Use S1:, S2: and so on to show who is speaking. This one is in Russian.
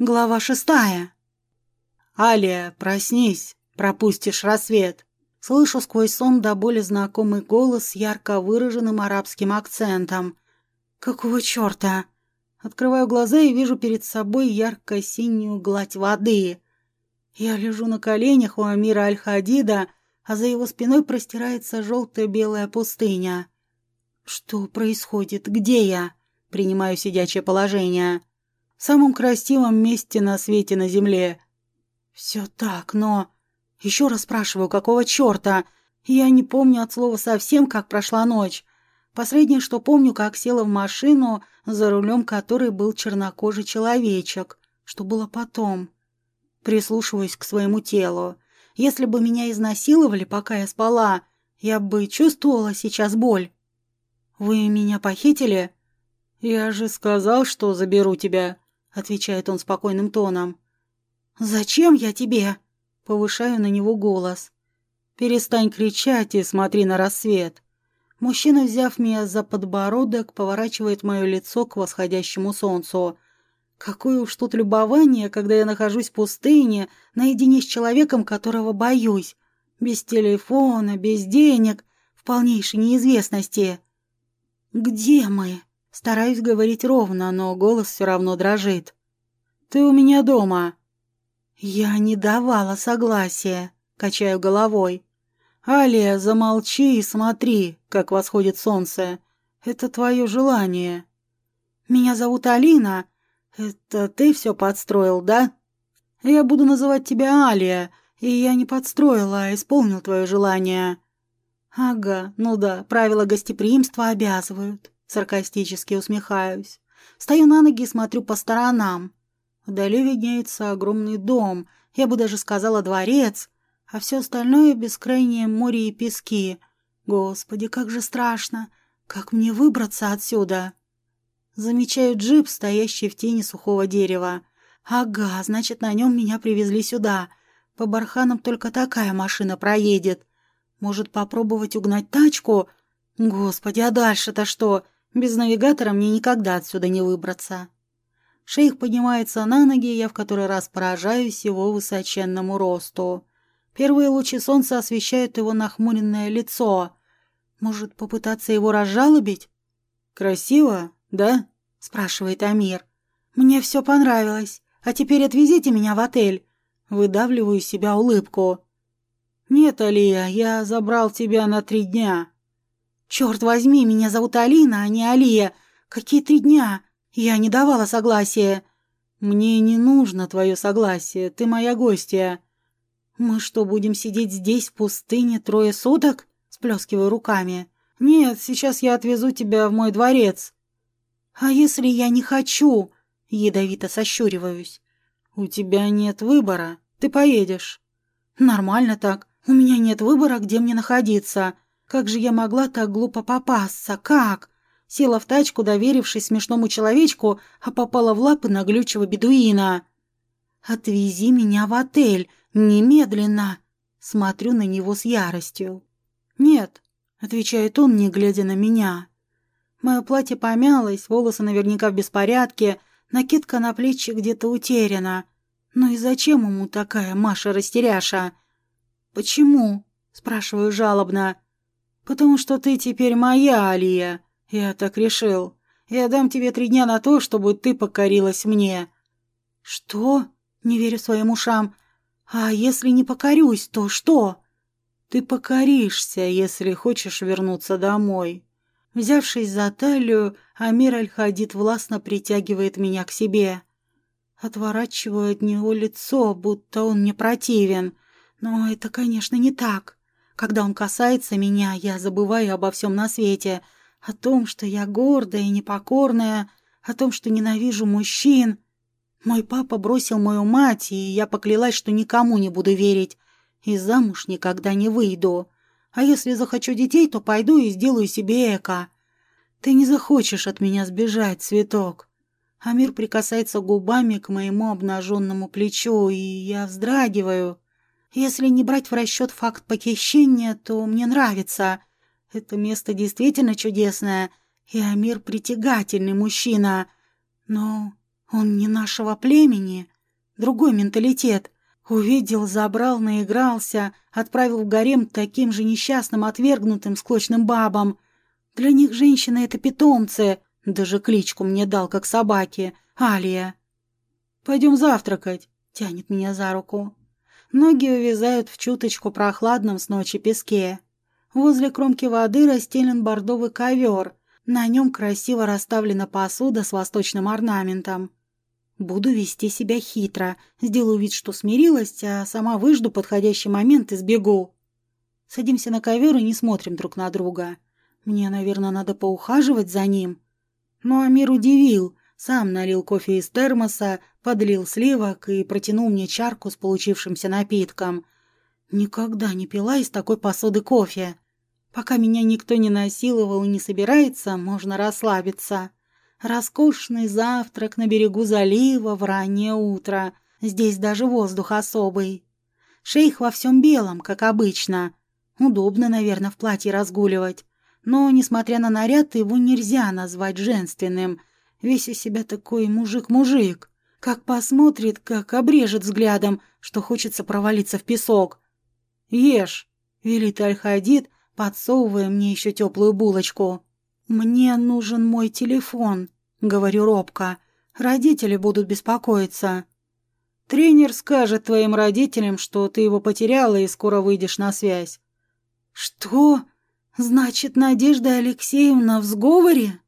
S1: Глава шестая.
S2: «Алия, проснись, пропустишь рассвет!»
S1: Слышу сквозь сон до боли знакомый голос с ярко выраженным арабским акцентом. «Какого черта?» Открываю глаза и вижу перед собой ярко-синюю гладь воды. Я лежу на коленях у Амира Аль-Хадида, а за его спиной простирается желто-белая пустыня. Что происходит? Где я? Принимаю сидячее положение в самом красивом месте на свете на земле. Все так, но... Еще раз спрашиваю, какого черта? Я не помню от слова совсем, как прошла ночь. Последнее, что помню, как села в машину, за рулем которой был чернокожий человечек. Что было потом? Прислушиваюсь к своему телу. Если бы меня изнасиловали, пока я спала, я бы чувствовала сейчас боль. «Вы меня похитили?»
S2: «Я же сказал, что заберу тебя», —
S1: отвечает он спокойным тоном. «Зачем я тебе?» — повышаю на него голос.
S2: «Перестань кричать и смотри на рассвет».
S1: Мужчина, взяв меня за подбородок, поворачивает мое лицо к восходящему солнцу. Какое уж тут любование, когда я нахожусь в пустыне, наедине с человеком, которого боюсь. Без телефона, без денег, в полнейшей неизвестности. «Где мы?» Стараюсь говорить ровно, но голос все равно дрожит.
S2: «Ты у меня дома».
S1: «Я не давала согласия», — качаю головой.
S2: «Алия, замолчи и смотри, как восходит солнце. Это твое желание».
S1: «Меня зовут Алина. Это ты все подстроил, да?»
S2: «Я буду называть тебя Алия, и я не подстроила, а исполнил твое желание».
S1: «Ага, ну да, правила гостеприимства обязывают». Саркастически усмехаюсь. Стою на ноги и смотрю по сторонам. Вдали виднеется огромный дом, я бы даже сказала дворец, а все остальное — бескрайнее море и пески. Господи, как же страшно! Как мне выбраться отсюда? Замечаю джип, стоящий в тени сухого дерева. Ага, значит, на нем меня привезли сюда. По барханам только такая машина проедет. Может, попробовать угнать тачку? Господи, а дальше-то что? Без навигатора мне никогда отсюда не выбраться. Шейх поднимается на ноги, я в который раз поражаюсь его высоченному росту. Первые лучи солнца освещают его нахмуренное лицо. Может, попытаться его разжалобить?
S2: «Красиво, да?»
S1: — спрашивает Амир. «Мне все понравилось. А теперь отвезите меня в отель». Выдавливаю себя улыбку.
S2: «Нет, Алия, я забрал тебя на три дня».
S1: «Черт возьми, меня зовут Алина, а не Алия. Какие три дня? Я не давала согласия».
S2: «Мне не нужно твое согласие, ты моя гостья».
S1: «Мы что, будем сидеть здесь, в пустыне, трое суток?» Сплескиваю руками.
S2: «Нет, сейчас я отвезу тебя в мой дворец».
S1: «А если я не хочу?» Ядовито сощуриваюсь.
S2: «У тебя нет выбора. Ты поедешь».
S1: «Нормально так. У меня нет выбора, где мне находиться. Как же я могла так глупо попасться? Как? Села в тачку, доверившись смешному человечку, а попала в лапы наглючего бедуина. «Отвези меня в отель! Немедленно!» Смотрю на него с яростью. «Нет», — отвечает он, не глядя на меня. Мое платье помялось, волосы наверняка в беспорядке, накидка на плечи где-то утеряна. Ну и зачем ему такая Маша-растеряша? «Почему?» — спрашиваю жалобно.
S2: «Потому что ты теперь моя, Алия. Я так решил. Я дам тебе три дня на то, чтобы ты покорилась мне».
S1: «Что?» — не верю своим ушам. «А если не покорюсь, то что?»
S2: «Ты покоришься, если хочешь вернуться домой».
S1: Взявшись за талию, Амир Аль-Хадид властно притягивает меня к себе. Отворачиваю от него лицо, будто он мне противен. Но это, конечно, не так. Когда он касается меня, я забываю обо всем на свете. О том, что я гордая и непокорная, о том, что ненавижу мужчин. Мой папа бросил мою мать, и я поклялась, что никому не буду верить. И замуж никогда не выйду. А если захочу детей, то пойду и сделаю себе эко. Ты не захочешь от меня сбежать, цветок. Амир прикасается губами к моему обнаженному плечу, и я вздрагиваю. Если не брать в расчет факт похищения, то мне нравится. Это место действительно чудесное, и Амир притягательный мужчина. Но Он не нашего племени. Другой менталитет. Увидел, забрал, наигрался, отправил в гарем таким же несчастным, отвергнутым, склочным бабам. Для них женщины — это питомцы. Даже кличку мне дал, как собаки. Алия. «Пойдем завтракать», — тянет меня за руку. Ноги увязают в чуточку прохладном с ночи песке. Возле кромки воды расстелен бордовый ковер. На нем красиво расставлена посуда с восточным орнаментом. Буду вести себя хитро, сделаю вид, что смирилась, а сама выжду подходящий момент и сбегу. Садимся на ковер и не смотрим друг на друга. Мне, наверное, надо поухаживать за ним. Но Амир удивил. Сам налил кофе из термоса, подлил сливок и протянул мне чарку с получившимся напитком. Никогда не пила из такой посуды кофе. Пока меня никто не насиловал и не собирается, можно расслабиться. Роскошный завтрак на берегу залива в раннее утро. Здесь даже воздух особый. Шейх во всем белом, как обычно. Удобно, наверное, в платье разгуливать. Но, несмотря на наряд, его нельзя назвать женственным. Весь из себя такой мужик-мужик. Как посмотрит, как обрежет взглядом, что хочется провалиться в песок. «Ешь», — велит Аль-Хадид, подсовывая мне еще теплую булочку. «Мне нужен мой телефон», — говорю робко. «Родители будут беспокоиться». «Тренер скажет твоим родителям, что ты его потеряла и скоро выйдешь на связь». «Что? Значит, Надежда Алексеевна в сговоре?»